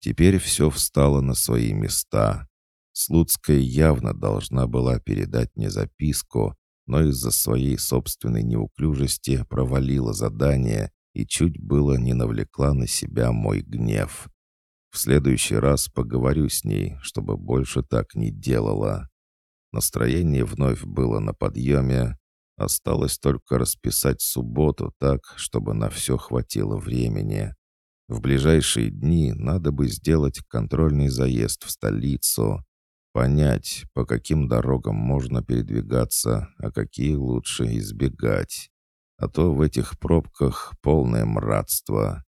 Теперь все встало на свои места. Слуцкая явно должна была передать мне записку, но из-за своей собственной неуклюжести провалила задание и чуть было не навлекла на себя мой гнев. В следующий раз поговорю с ней, чтобы больше так не делала. Настроение вновь было на подъеме. Осталось только расписать субботу так, чтобы на все хватило времени. В ближайшие дни надо бы сделать контрольный заезд в столицу, понять, по каким дорогам можно передвигаться, а какие лучше избегать. А то в этих пробках полное мратство.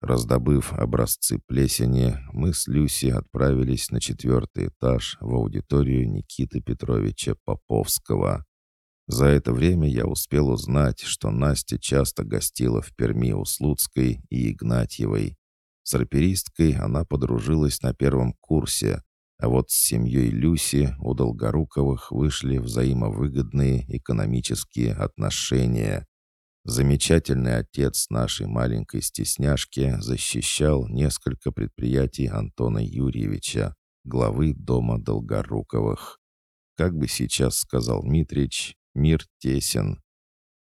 Раздобыв образцы плесени, мы с Люси отправились на четвертый этаж в аудиторию Никиты Петровича Поповского. За это время я успел узнать, что Настя часто гостила в Перми у Слуцкой и Игнатьевой. С раперисткой она подружилась на первом курсе, а вот с семьей Люси у Долгоруковых вышли взаимовыгодные экономические отношения. Замечательный отец нашей маленькой стесняшки защищал несколько предприятий Антона Юрьевича, главы дома Долгоруковых. Как бы сейчас сказал Митрич, мир тесен.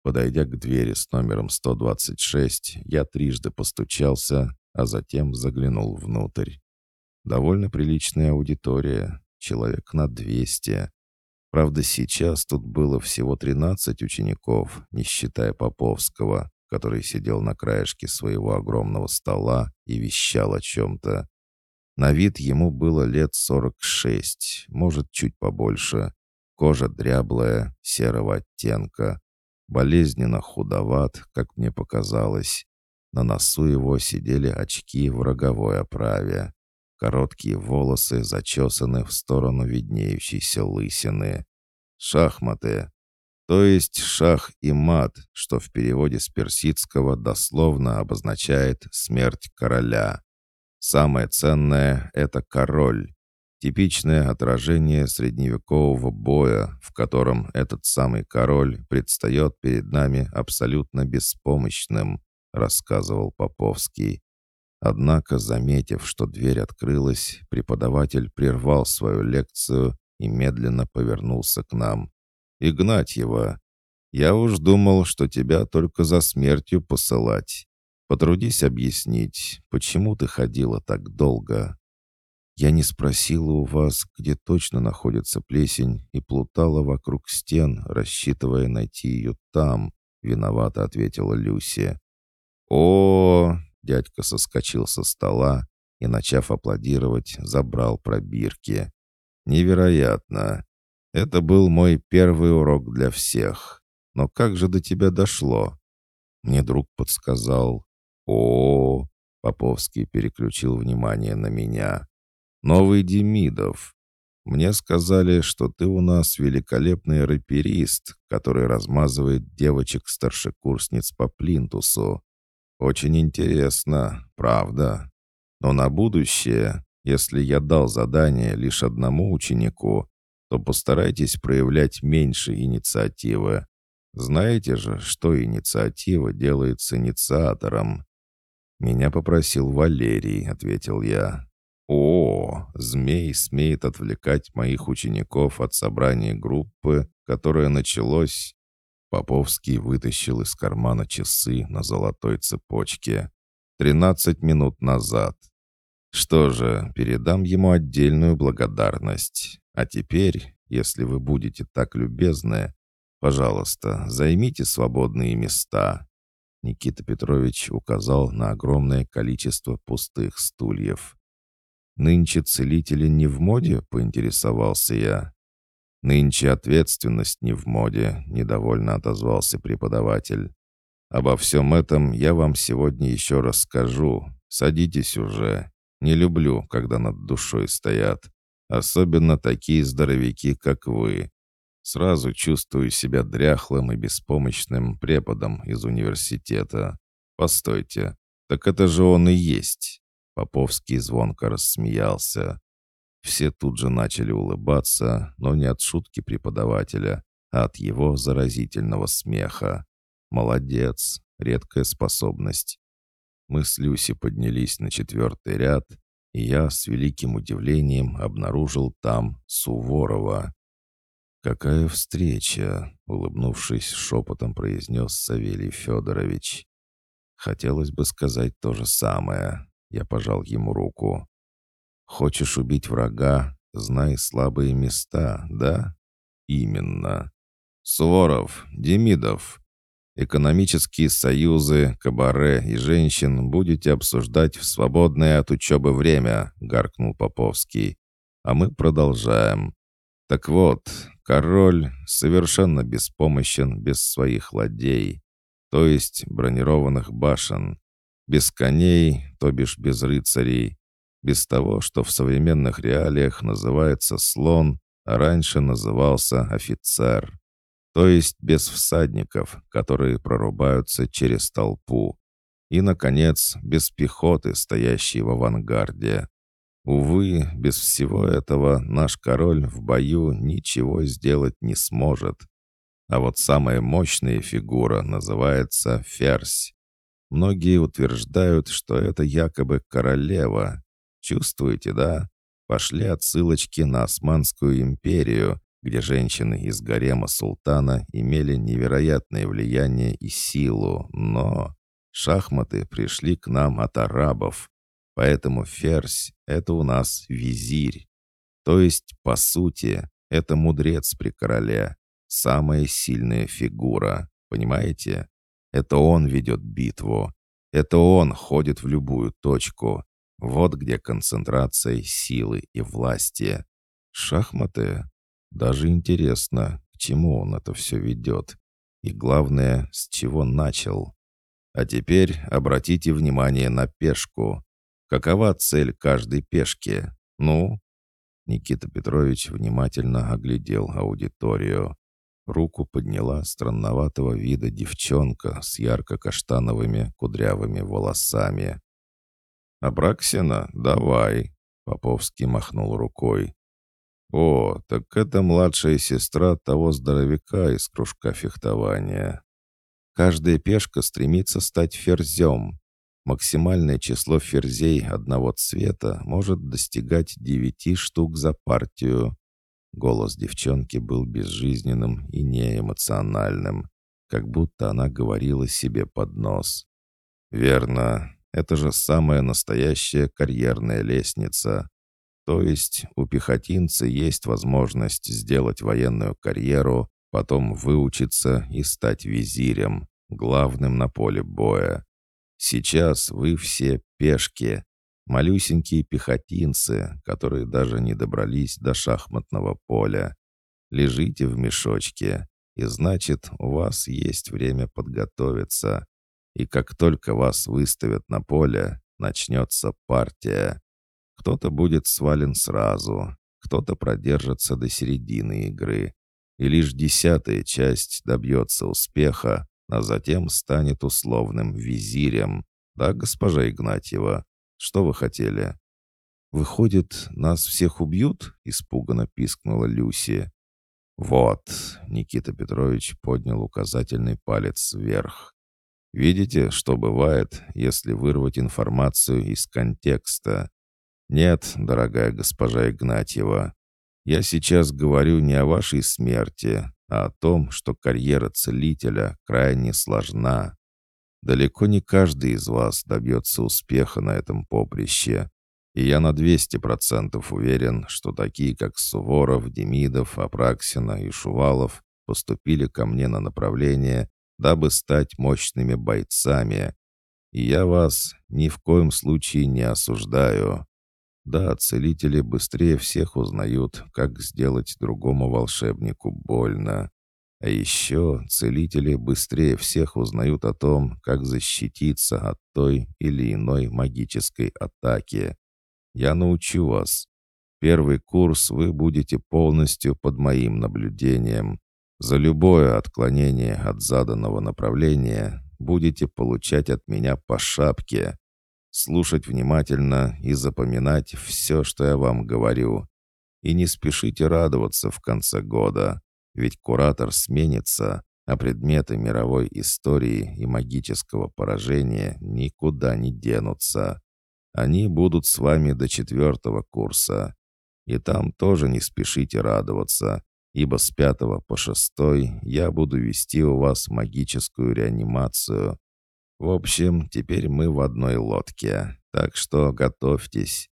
Подойдя к двери с номером 126, я трижды постучался, а затем заглянул внутрь. Довольно приличная аудитория, человек на 200. Правда, сейчас тут было всего 13 учеников, не считая Поповского, который сидел на краешке своего огромного стола и вещал о чем-то. На вид ему было лет 46, может, чуть побольше. Кожа дряблая, серого оттенка. Болезненно худоват, как мне показалось. На носу его сидели очки в роговой оправе. Короткие волосы зачесаны в сторону виднеющейся лысины. Шахматы. То есть шах и мат, что в переводе с персидского дословно обозначает «смерть короля». Самое ценное — это король. Типичное отражение средневекового боя, в котором этот самый король предстает перед нами абсолютно беспомощным, рассказывал Поповский. Однако, заметив, что дверь открылась, преподаватель прервал свою лекцию и медленно повернулся к нам. «Игнатьева, я уж думал, что тебя только за смертью посылать. Потрудись объяснить, почему ты ходила так долго?» Я не спросила у вас, где точно находится плесень, и плутала вокруг стен, рассчитывая найти ее там, — виновато ответила Люси. О, Дядька соскочил со стола и, начав аплодировать, забрал пробирки. «Невероятно! Это был мой первый урок для всех. Но как же до тебя дошло?» Мне друг подсказал. о, -о, -о Поповский переключил внимание на меня. «Новый Демидов. Мне сказали, что ты у нас великолепный рэперист, который размазывает девочек-старшекурсниц по плинтусу. Очень интересно, правда. Но на будущее, если я дал задание лишь одному ученику, то постарайтесь проявлять меньше инициативы. Знаете же, что инициатива делается инициатором. Меня попросил Валерий, ответил я. О, змей смеет отвлекать моих учеников от собрания группы, которое началось Поповский вытащил из кармана часы на золотой цепочке. «Тринадцать минут назад. Что же, передам ему отдельную благодарность. А теперь, если вы будете так любезны, пожалуйста, займите свободные места». Никита Петрович указал на огромное количество пустых стульев. «Нынче целители не в моде?» — поинтересовался я. «Нынче ответственность не в моде», — недовольно отозвался преподаватель. «Обо всем этом я вам сегодня еще расскажу. Садитесь уже. Не люблю, когда над душой стоят. Особенно такие здоровяки, как вы. Сразу чувствую себя дряхлым и беспомощным преподом из университета. Постойте, так это же он и есть». Поповский звонко рассмеялся. Все тут же начали улыбаться, но не от шутки преподавателя, а от его заразительного смеха. «Молодец! Редкая способность!» Мы с Люси поднялись на четвертый ряд, и я с великим удивлением обнаружил там Суворова. «Какая встреча!» — улыбнувшись, шепотом произнес Савелий Федорович. Хотелось бы сказать то же самое. Я пожал ему руку. «Хочешь убить врага? Знай слабые места, да?» «Именно. Суворов, Демидов, экономические союзы, кабаре и женщин будете обсуждать в свободное от учебы время», — гаркнул Поповский. «А мы продолжаем. Так вот, король совершенно беспомощен без своих ладей, то есть бронированных башен, без коней, то бишь без рыцарей, без того, что в современных реалиях называется слон, а раньше назывался офицер. То есть без всадников, которые прорубаются через толпу. И, наконец, без пехоты, стоящей в авангарде. Увы, без всего этого наш король в бою ничего сделать не сможет. А вот самая мощная фигура называется ферзь. Многие утверждают, что это якобы королева. Чувствуете, да? Пошли отсылочки на Османскую империю, где женщины из гарема султана имели невероятное влияние и силу, но шахматы пришли к нам от арабов, Поэтому ферзь — это у нас визирь. То есть, по сути, это мудрец при короле, самая сильная фигура, понимаете? Это он ведет битву. Это он ходит в любую точку. Вот где концентрация силы и власти. Шахматы? Даже интересно, к чему он это все ведет. И главное, с чего начал. А теперь обратите внимание на пешку. Какова цель каждой пешки? Ну?» Никита Петрович внимательно оглядел аудиторию. Руку подняла странноватого вида девчонка с ярко-каштановыми кудрявыми волосами. «Абраксина, давай!» — Поповский махнул рукой. «О, так это младшая сестра того здоровяка из кружка фехтования. Каждая пешка стремится стать ферзем. Максимальное число ферзей одного цвета может достигать девяти штук за партию. Голос девчонки был безжизненным и неэмоциональным, как будто она говорила себе под нос. «Верно, это же самая настоящая карьерная лестница. То есть у пехотинца есть возможность сделать военную карьеру, потом выучиться и стать визирем, главным на поле боя. Сейчас вы все пешки, малюсенькие пехотинцы, которые даже не добрались до шахматного поля. Лежите в мешочке, и значит, у вас есть время подготовиться. И как только вас выставят на поле, начнется партия. Кто-то будет свален сразу, кто-то продержится до середины игры. И лишь десятая часть добьется успеха, а затем станет условным визирем. Да, госпожа Игнатьева? Что вы хотели?» «Выходит, нас всех убьют?» — испуганно пискнула Люси. «Вот», — Никита Петрович поднял указательный палец вверх. «Видите, что бывает, если вырвать информацию из контекста? Нет, дорогая госпожа Игнатьева, я сейчас говорю не о вашей смерти, а о том, что карьера целителя крайне сложна. Далеко не каждый из вас добьется успеха на этом поприще. И я на 200% уверен, что такие, как Суворов, Демидов, Апраксина и Шувалов поступили ко мне на направление, дабы стать мощными бойцами. И я вас ни в коем случае не осуждаю. Да, целители быстрее всех узнают, как сделать другому волшебнику больно. А еще целители быстрее всех узнают о том, как защититься от той или иной магической атаки. Я научу вас. Первый курс вы будете полностью под моим наблюдением. За любое отклонение от заданного направления будете получать от меня по шапке слушать внимательно и запоминать все, что я вам говорю. И не спешите радоваться в конце года, ведь куратор сменится, а предметы мировой истории и магического поражения никуда не денутся. Они будут с вами до четвертого курса. И там тоже не спешите радоваться, ибо с пятого по шестой я буду вести у вас магическую реанимацию. В общем, теперь мы в одной лодке, так что готовьтесь».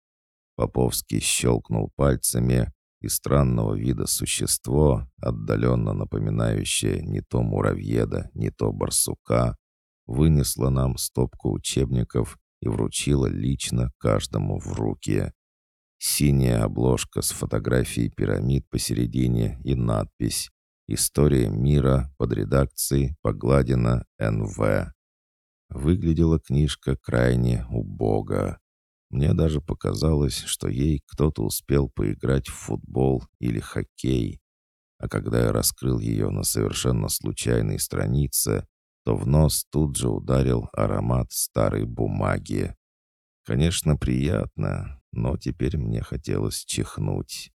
Поповский щелкнул пальцами, и странного вида существо, отдаленно напоминающее не то муравьеда, не то барсука, вынесло нам стопку учебников и вручило лично каждому в руки. Синяя обложка с фотографией пирамид посередине и надпись «История мира» под редакцией Погладина Н.В. Выглядела книжка крайне убого. Мне даже показалось, что ей кто-то успел поиграть в футбол или хоккей. А когда я раскрыл ее на совершенно случайной странице, то в нос тут же ударил аромат старой бумаги. Конечно, приятно, но теперь мне хотелось чихнуть.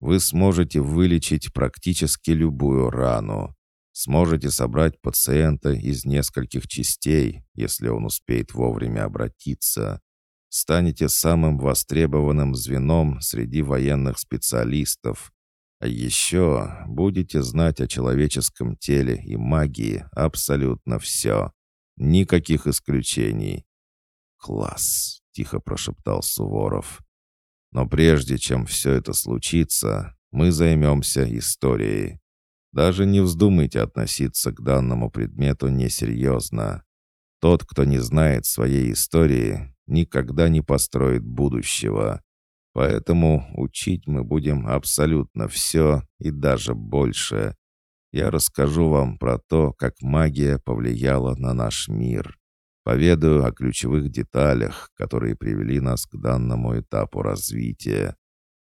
Вы сможете вылечить практически любую рану. Сможете собрать пациента из нескольких частей, если он успеет вовремя обратиться. Станете самым востребованным звеном среди военных специалистов. А еще будете знать о человеческом теле и магии абсолютно все. Никаких исключений. «Класс!» — тихо прошептал Суворов. «Но прежде чем все это случится, мы займемся историей. Даже не вздумайте относиться к данному предмету несерьезно. Тот, кто не знает своей истории, никогда не построит будущего. Поэтому учить мы будем абсолютно все и даже больше. Я расскажу вам про то, как магия повлияла на наш мир. Поведаю о ключевых деталях, которые привели нас к данному этапу развития.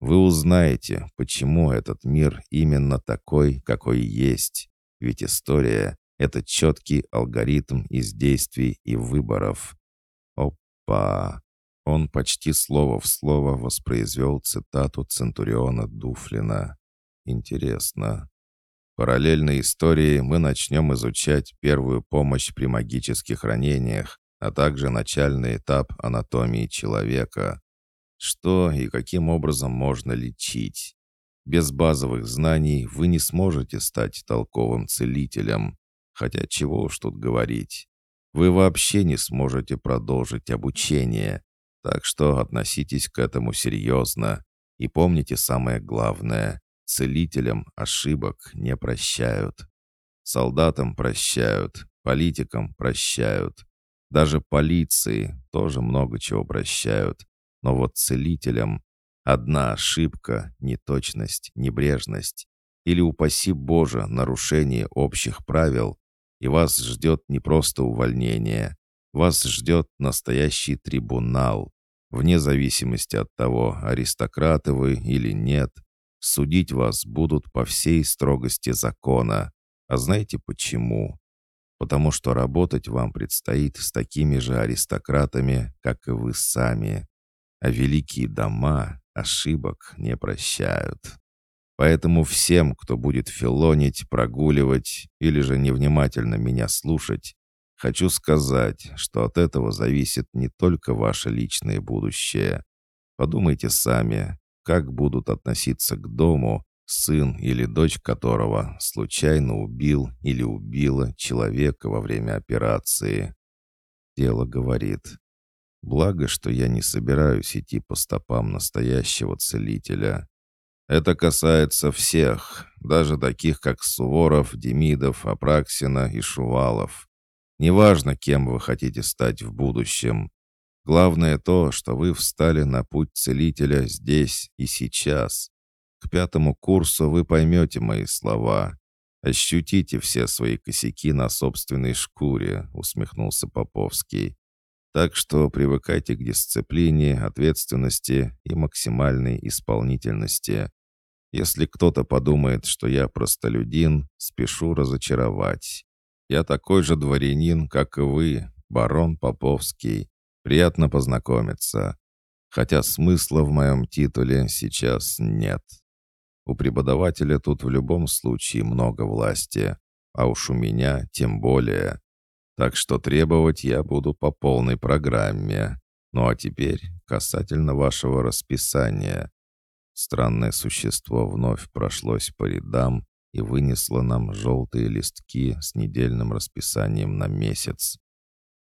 Вы узнаете, почему этот мир именно такой, какой есть. Ведь история — это четкий алгоритм из действий и выборов. Опа! Он почти слово в слово воспроизвел цитату Центуриона Дуфлина. Интересно. Параллельной истории мы начнем изучать первую помощь при магических ранениях, а также начальный этап анатомии человека. Что и каким образом можно лечить? Без базовых знаний вы не сможете стать толковым целителем. Хотя чего уж тут говорить. Вы вообще не сможете продолжить обучение. Так что относитесь к этому серьезно. И помните самое главное. Целителям ошибок не прощают. Солдатам прощают, политикам прощают. Даже полиции тоже много чего прощают. Но вот целителям одна ошибка, неточность, небрежность или, упаси Боже, нарушение общих правил, и вас ждет не просто увольнение, вас ждет настоящий трибунал. Вне зависимости от того, аристократы вы или нет, судить вас будут по всей строгости закона. А знаете почему? Потому что работать вам предстоит с такими же аристократами, как и вы сами а великие дома ошибок не прощают. Поэтому всем, кто будет филонить, прогуливать или же невнимательно меня слушать, хочу сказать, что от этого зависит не только ваше личное будущее. Подумайте сами, как будут относиться к дому, сын или дочь которого случайно убил или убила человека во время операции. Дело говорит, Благо, что я не собираюсь идти по стопам настоящего целителя. Это касается всех, даже таких, как Суворов, Демидов, Апраксина и Шувалов. Неважно, кем вы хотите стать в будущем. Главное то, что вы встали на путь целителя здесь и сейчас. К пятому курсу вы поймете мои слова. Ощутите все свои косяки на собственной шкуре», — усмехнулся Поповский. Так что привыкайте к дисциплине, ответственности и максимальной исполнительности. Если кто-то подумает, что я простолюдин, спешу разочаровать. Я такой же дворянин, как и вы, барон Поповский. Приятно познакомиться. Хотя смысла в моем титуле сейчас нет. У преподавателя тут в любом случае много власти, а уж у меня тем более. Так что требовать я буду по полной программе. Ну а теперь касательно вашего расписания. Странное существо вновь прошлось по рядам и вынесло нам желтые листки с недельным расписанием на месяц.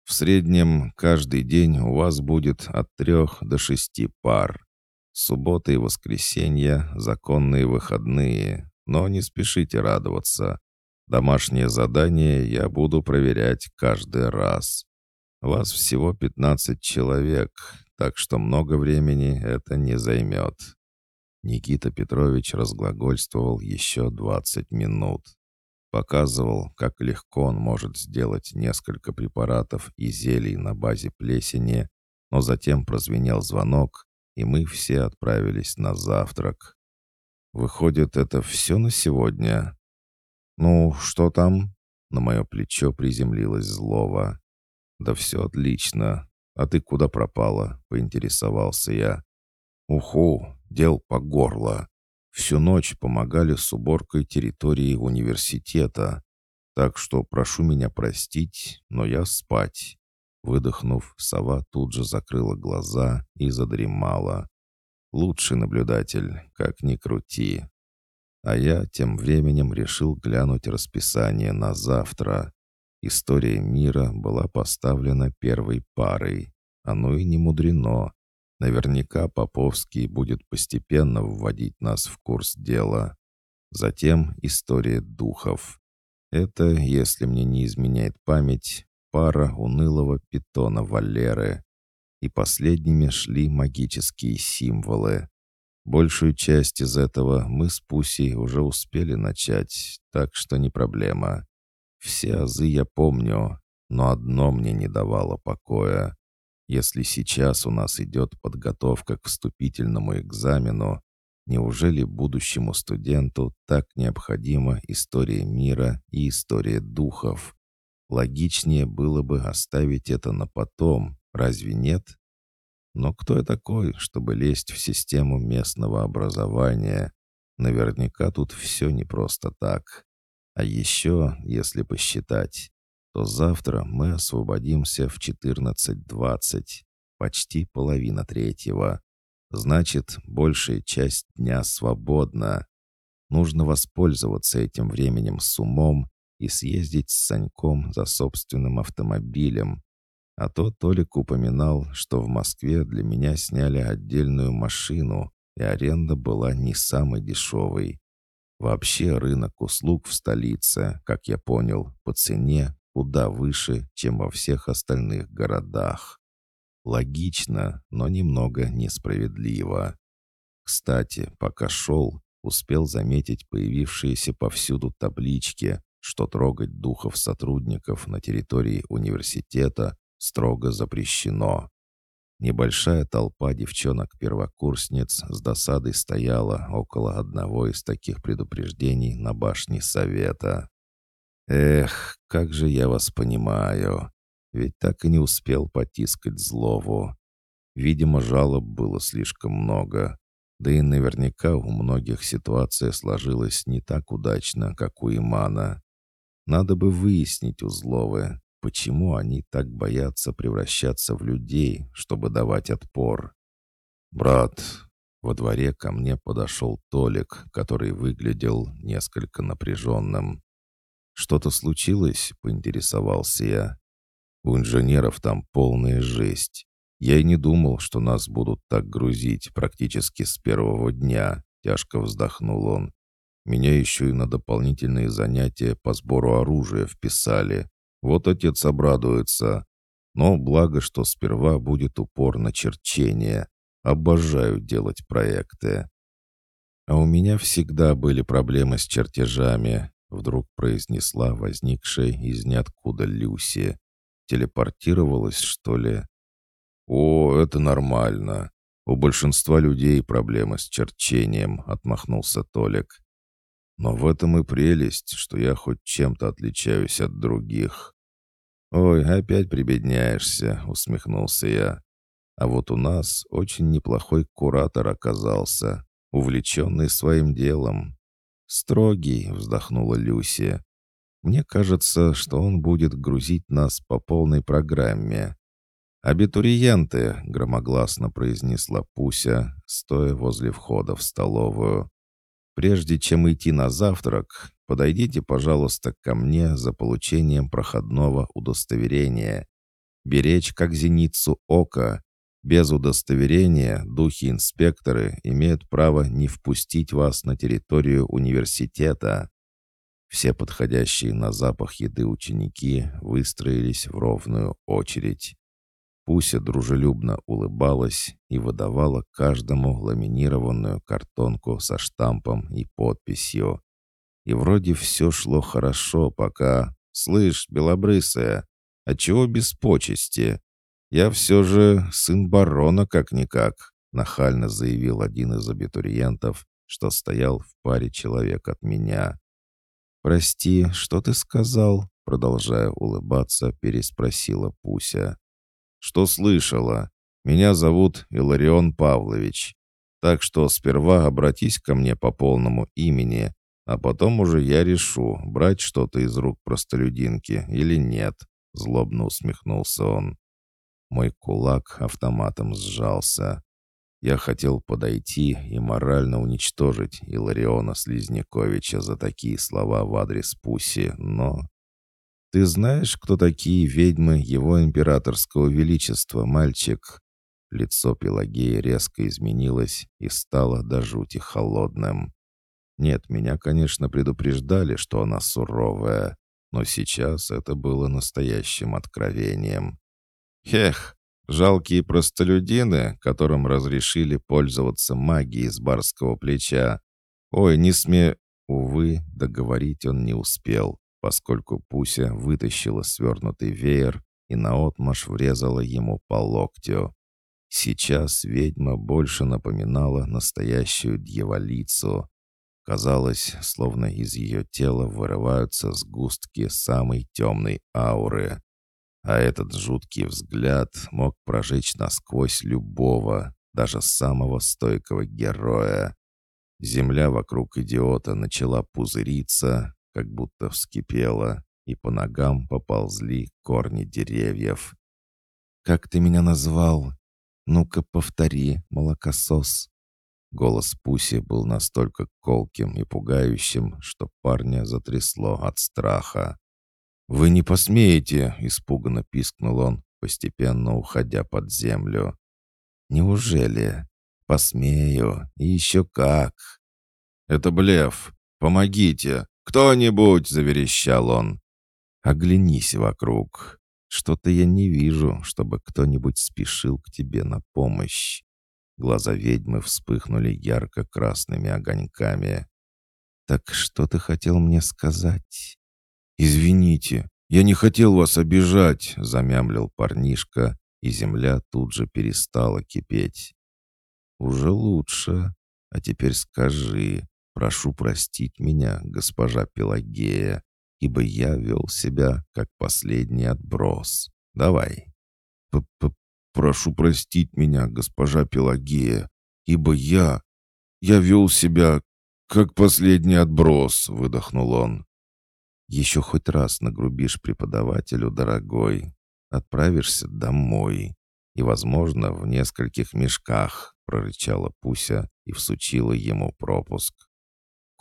В среднем каждый день у вас будет от трех до шести пар. Суббота и воскресенье — законные выходные, но не спешите радоваться. Домашнее задание я буду проверять каждый раз. Вас всего 15 человек, так что много времени это не займет. Никита Петрович разглагольствовал еще 20 минут. Показывал, как легко он может сделать несколько препаратов и зелий на базе плесени, но затем прозвенел звонок, и мы все отправились на завтрак. Выходит, это все на сегодня? Ну, что там? На мое плечо приземлилось злово. Да все отлично. А ты куда пропала? Поинтересовался я. Уху, дел по горло. Всю ночь помогали с уборкой территории университета. Так что прошу меня простить, но я спать. Выдохнув, сова тут же закрыла глаза и задремала. Лучший наблюдатель, как ни крути. А я тем временем решил глянуть расписание на завтра. История мира была поставлена первой парой. Оно и не мудрено. Наверняка Поповский будет постепенно вводить нас в курс дела. Затем история духов. Это, если мне не изменяет память, пара унылого питона Валеры. И последними шли магические символы. Большую часть из этого мы с Пусей уже успели начать, так что не проблема. Все азы я помню, но одно мне не давало покоя. Если сейчас у нас идет подготовка к вступительному экзамену, неужели будущему студенту так необходима история мира и история духов? Логичнее было бы оставить это на потом, разве нет? Но кто я такой, чтобы лезть в систему местного образования? Наверняка тут все не просто так. А еще, если посчитать, то завтра мы освободимся в 14.20, почти половина третьего. Значит, большая часть дня свободна. Нужно воспользоваться этим временем с умом и съездить с Саньком за собственным автомобилем. А то Толик упоминал, что в Москве для меня сняли отдельную машину, и аренда была не самой дешевой. Вообще рынок услуг в столице, как я понял, по цене куда выше, чем во всех остальных городах. Логично, но немного несправедливо. Кстати, пока шел, успел заметить появившиеся повсюду таблички, что трогать духов сотрудников на территории университета строго запрещено. Небольшая толпа девчонок-первокурсниц с досадой стояла около одного из таких предупреждений на башне совета. «Эх, как же я вас понимаю. Ведь так и не успел потискать злову. Видимо, жалоб было слишком много. Да и наверняка у многих ситуация сложилась не так удачно, как у Имана. Надо бы выяснить у Зловы, почему они так боятся превращаться в людей, чтобы давать отпор. «Брат!» Во дворе ко мне подошел Толик, который выглядел несколько напряженным. «Что-то случилось?» — поинтересовался я. «У инженеров там полная жесть. Я и не думал, что нас будут так грузить практически с первого дня», — тяжко вздохнул он. Меня еще и на дополнительные занятия по сбору оружия вписали. Вот отец обрадуется. Но благо, что сперва будет упор на черчение. Обожаю делать проекты. А у меня всегда были проблемы с чертежами, вдруг произнесла возникшая из ниоткуда Люси. Телепортировалась, что ли? О, это нормально. У большинства людей проблемы с черчением, отмахнулся Толик. Но в этом и прелесть, что я хоть чем-то отличаюсь от других. «Ой, опять прибедняешься», — усмехнулся я. «А вот у нас очень неплохой куратор оказался, увлеченный своим делом». «Строгий», — вздохнула Люся. «Мне кажется, что он будет грузить нас по полной программе. «Абитуриенты», — громогласно произнесла Пуся, стоя возле входа в столовую. «Прежде чем идти на завтрак, подойдите, пожалуйста, ко мне за получением проходного удостоверения. Беречь как зеницу ока. Без удостоверения духи-инспекторы имеют право не впустить вас на территорию университета». Все подходящие на запах еды ученики выстроились в ровную очередь. Пуся дружелюбно улыбалась и выдавала каждому ламинированную картонку со штампом и подписью. И вроде все шло хорошо, пока... «Слышь, белобрысая, а чего без почести? Я все же сын барона как-никак», нахально заявил один из абитуриентов, что стоял в паре человек от меня. «Прости, что ты сказал?» Продолжая улыбаться, переспросила Пуся. «Что слышала? Меня зовут Иларион Павлович. Так что сперва обратись ко мне по полному имени, а потом уже я решу, брать что-то из рук простолюдинки или нет», — злобно усмехнулся он. Мой кулак автоматом сжался. Я хотел подойти и морально уничтожить Илариона Слизняковича за такие слова в адрес Пуси, но «Ты знаешь, кто такие ведьмы его императорского величества, мальчик?» Лицо Пелагеи резко изменилось и стало до жути холодным. Нет, меня, конечно, предупреждали, что она суровая, но сейчас это было настоящим откровением. Хех, жалкие простолюдины, которым разрешили пользоваться магией с барского плеча. Ой, не сме... Увы, договорить он не успел поскольку Пуся вытащила свернутый веер и наотмашь врезала ему по локтю. Сейчас ведьма больше напоминала настоящую дьяволицу. Казалось, словно из ее тела вырываются сгустки самой темной ауры. А этот жуткий взгляд мог прожечь насквозь любого, даже самого стойкого героя. Земля вокруг идиота начала пузыриться, как будто вскипела, и по ногам поползли корни деревьев. «Как ты меня назвал? Ну-ка, повтори, молокосос!» Голос Пуси был настолько колким и пугающим, что парня затрясло от страха. «Вы не посмеете!» — испуганно пискнул он, постепенно уходя под землю. «Неужели? Посмею, и еще как!» «Это блеф! Помогите! «Кто-нибудь!» — заверещал он. «Оглянись вокруг. Что-то я не вижу, чтобы кто-нибудь спешил к тебе на помощь». Глаза ведьмы вспыхнули ярко-красными огоньками. «Так что ты хотел мне сказать?» «Извините, я не хотел вас обижать», — замямлил парнишка, и земля тут же перестала кипеть. «Уже лучше. А теперь скажи, Прошу простить меня, госпожа Пелагея, ибо я вел себя как последний отброс. Давай. П -п Прошу простить меня, госпожа Пелагея, ибо я... Я вел себя как последний отброс, выдохнул он. Еще хоть раз нагрубишь преподавателю, дорогой, отправишься домой. И, возможно, в нескольких мешках, прорычала Пуся и всучила ему пропуск.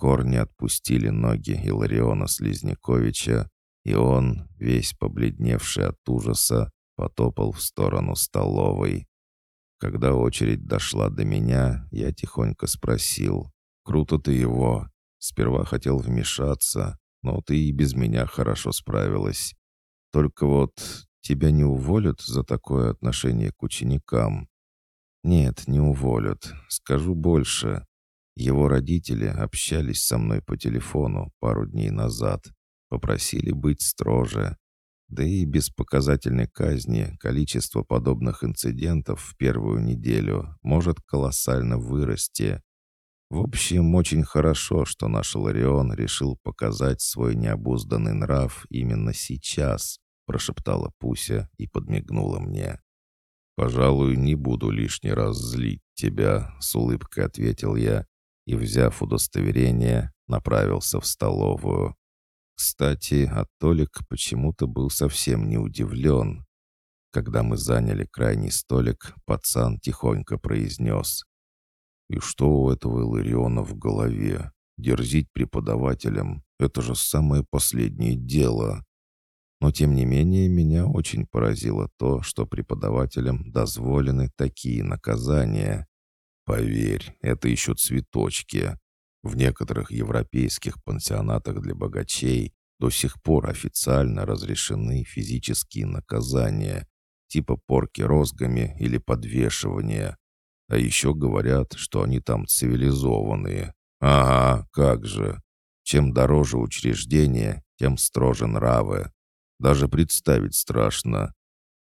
Корни отпустили ноги Илариона Слизняковича, и он, весь побледневший от ужаса, потопал в сторону столовой. Когда очередь дошла до меня, я тихонько спросил, «Круто ты его!» Сперва хотел вмешаться, но ты и без меня хорошо справилась. Только вот тебя не уволят за такое отношение к ученикам. Нет, не уволят. Скажу больше. Его родители общались со мной по телефону пару дней назад, попросили быть строже. Да и без показательной казни количество подобных инцидентов в первую неделю может колоссально вырасти. В общем, очень хорошо, что наш Ларион решил показать свой необузданный нрав именно сейчас, прошептала Пуся и подмигнула мне. «Пожалуй, не буду лишний раз злить тебя», — с улыбкой ответил я и, взяв удостоверение, направился в столовую. Кстати, а Толик почему-то был совсем не удивлен. Когда мы заняли крайний столик, пацан тихонько произнес. «И что у этого Илариона в голове? Дерзить преподавателям — это же самое последнее дело». Но тем не менее меня очень поразило то, что преподавателям дозволены такие наказания. Поверь, это еще цветочки. В некоторых европейских пансионатах для богачей до сих пор официально разрешены физические наказания, типа порки розгами или подвешивания. А еще говорят, что они там цивилизованные. Ага, как же. Чем дороже учреждение, тем строже нравы. Даже представить страшно.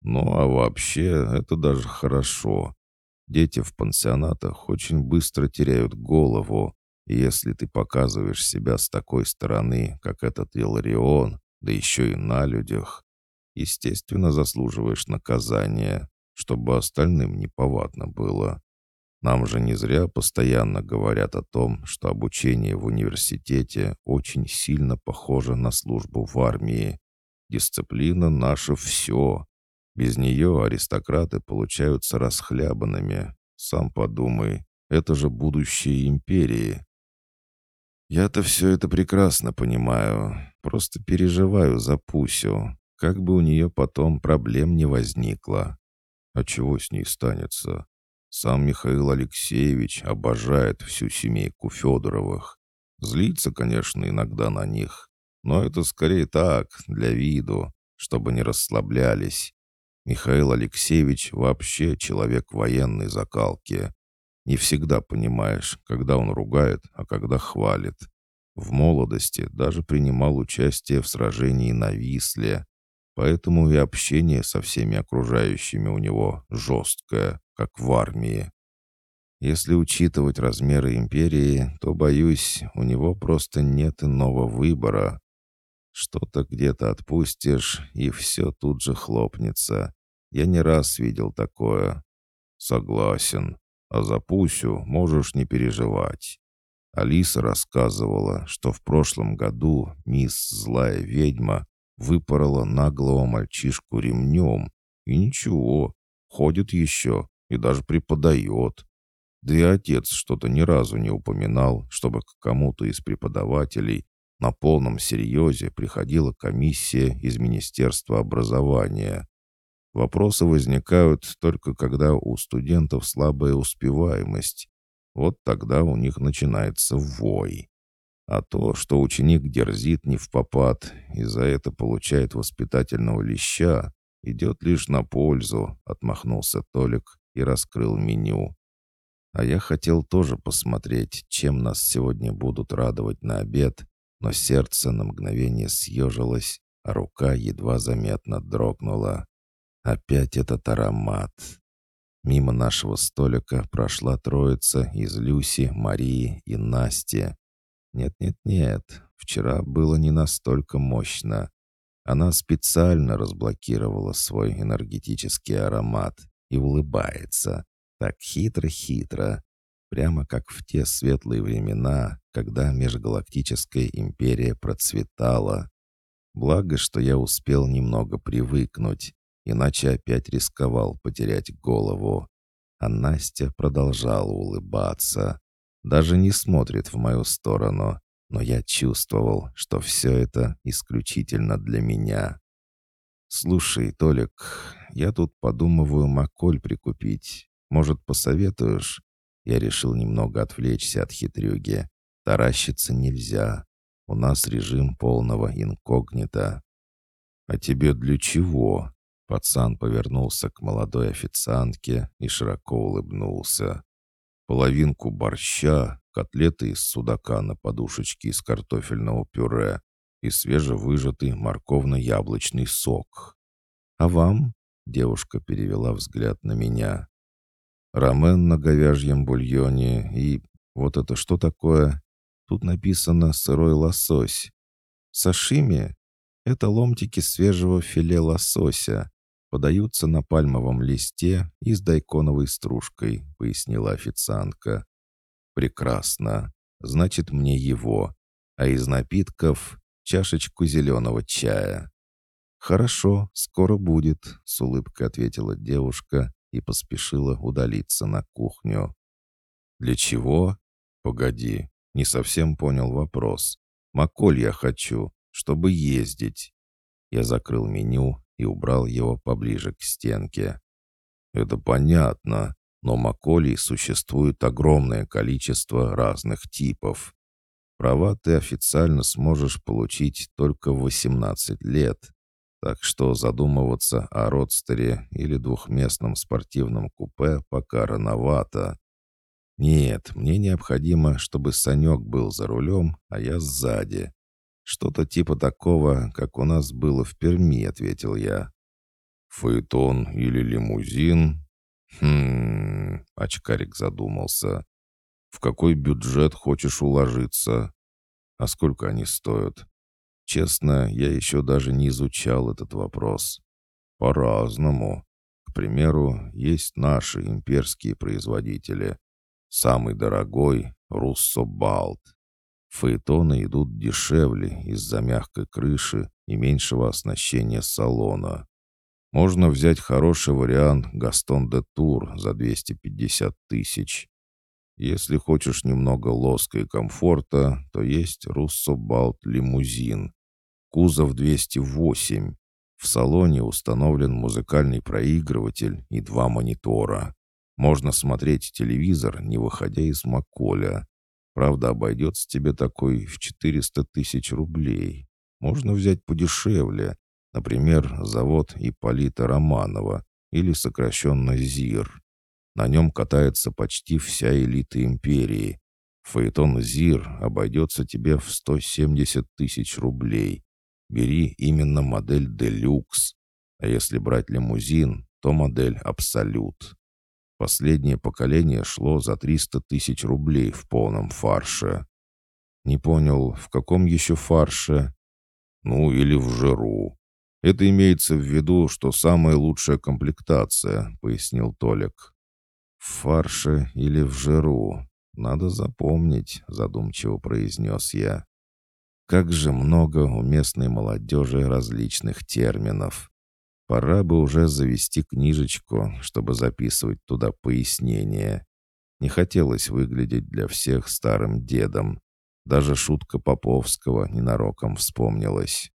Ну а вообще, это даже хорошо. Дети в пансионатах очень быстро теряют голову, и если ты показываешь себя с такой стороны, как этот Иларион, да еще и на людях, естественно, заслуживаешь наказания, чтобы остальным неповадно было. Нам же не зря постоянно говорят о том, что обучение в университете очень сильно похоже на службу в армии. Дисциплина — наше все. Без нее аристократы получаются расхлябанными. Сам подумай, это же будущее империи. Я-то все это прекрасно понимаю. Просто переживаю за Пусю. Как бы у нее потом проблем не возникло. А чего с ней станется? Сам Михаил Алексеевич обожает всю семейку Федоровых. Злится, конечно, иногда на них. Но это скорее так, для виду, чтобы не расслаблялись. Михаил Алексеевич вообще человек военной закалки. Не всегда понимаешь, когда он ругает, а когда хвалит. В молодости даже принимал участие в сражении на Висле, поэтому и общение со всеми окружающими у него жесткое, как в армии. Если учитывать размеры империи, то, боюсь, у него просто нет иного выбора. Что-то где-то отпустишь, и все тут же хлопнется. Я не раз видел такое. Согласен. А за Пусю можешь не переживать. Алиса рассказывала, что в прошлом году мисс Злая Ведьма выпорола наглого мальчишку ремнем. И ничего, ходит еще и даже преподает. Да и отец что-то ни разу не упоминал, чтобы к кому-то из преподавателей на полном серьезе приходила комиссия из Министерства образования. Вопросы возникают только когда у студентов слабая успеваемость. Вот тогда у них начинается вой. А то, что ученик дерзит не в попад и за это получает воспитательного леща, идет лишь на пользу, отмахнулся Толик и раскрыл меню. А я хотел тоже посмотреть, чем нас сегодня будут радовать на обед, но сердце на мгновение съежилось, а рука едва заметно дрогнула. Опять этот аромат. Мимо нашего столика прошла троица из Люси, Марии и Насти. Нет-нет-нет, вчера было не настолько мощно. Она специально разблокировала свой энергетический аромат и улыбается. Так хитро-хитро. Прямо как в те светлые времена, когда межгалактическая империя процветала. Благо, что я успел немного привыкнуть, иначе опять рисковал потерять голову. А Настя продолжала улыбаться. Даже не смотрит в мою сторону, но я чувствовал, что все это исключительно для меня. «Слушай, Толик, я тут подумываю маколь прикупить. Может, посоветуешь?» Я решил немного отвлечься от хитрюги. Таращиться нельзя. У нас режим полного инкогнито. «А тебе для чего?» Пацан повернулся к молодой официантке и широко улыбнулся. Половинку борща, котлеты из судака на подушечке из картофельного пюре и свежевыжатый морковно-яблочный сок. «А вам?» — девушка перевела взгляд на меня. «Рамен на говяжьем бульоне и... Вот это что такое?» Тут написано «сырой лосось». «Сашими?» Это ломтики свежего филе лосося. Подаются на пальмовом листе и с дайконовой стружкой», — пояснила официантка. «Прекрасно. Значит, мне его. А из напитков — чашечку зеленого чая». «Хорошо, скоро будет», — с улыбкой ответила девушка и поспешила удалиться на кухню. «Для чего?» «Погоди, не совсем понял вопрос. Маколь я хочу, чтобы ездить». Я закрыл меню и убрал его поближе к стенке. «Это понятно, но Маколей существует огромное количество разных типов. Права ты официально сможешь получить только в 18 лет, так что задумываться о родстере или двухместном спортивном купе пока рановато. Нет, мне необходимо, чтобы Санек был за рулем, а я сзади. Что-то типа такого, как у нас было в Перми, ответил я. Фаэтон или лимузин? Хм, очкарик задумался. В какой бюджет хочешь уложиться? А сколько они стоят? Честно, я еще даже не изучал этот вопрос. По-разному. К примеру, есть наши имперские производители. Самый дорогой — Руссобалт. Фаэтоны идут дешевле из-за мягкой крыши и меньшего оснащения салона. Можно взять хороший вариант «Гастон де Тур» за 250 тысяч. Если хочешь немного лоска и комфорта, то есть Руссобалт лимузин. Кузов 208. В салоне установлен музыкальный проигрыватель и два монитора. Можно смотреть телевизор, не выходя из Маколя. Правда, обойдется тебе такой в 400 тысяч рублей. Можно взять подешевле. Например, завод Ипполита Романова или сокращенно ЗИР. На нем катается почти вся элита империи. Фаэтон ЗИР обойдется тебе в 170 тысяч рублей. Бери именно модель «Делюкс». А если брать лимузин, то модель «Абсолют». Последнее поколение шло за 300 тысяч рублей в полном фарше. Не понял, в каком еще фарше? Ну, или в жиру. Это имеется в виду, что самая лучшая комплектация, пояснил Толик. В фарше или в жиру? Надо запомнить, задумчиво произнес я. Как же много у местной молодежи различных терминов. Пора бы уже завести книжечку, чтобы записывать туда пояснения. Не хотелось выглядеть для всех старым дедом. Даже шутка Поповского ненароком вспомнилась.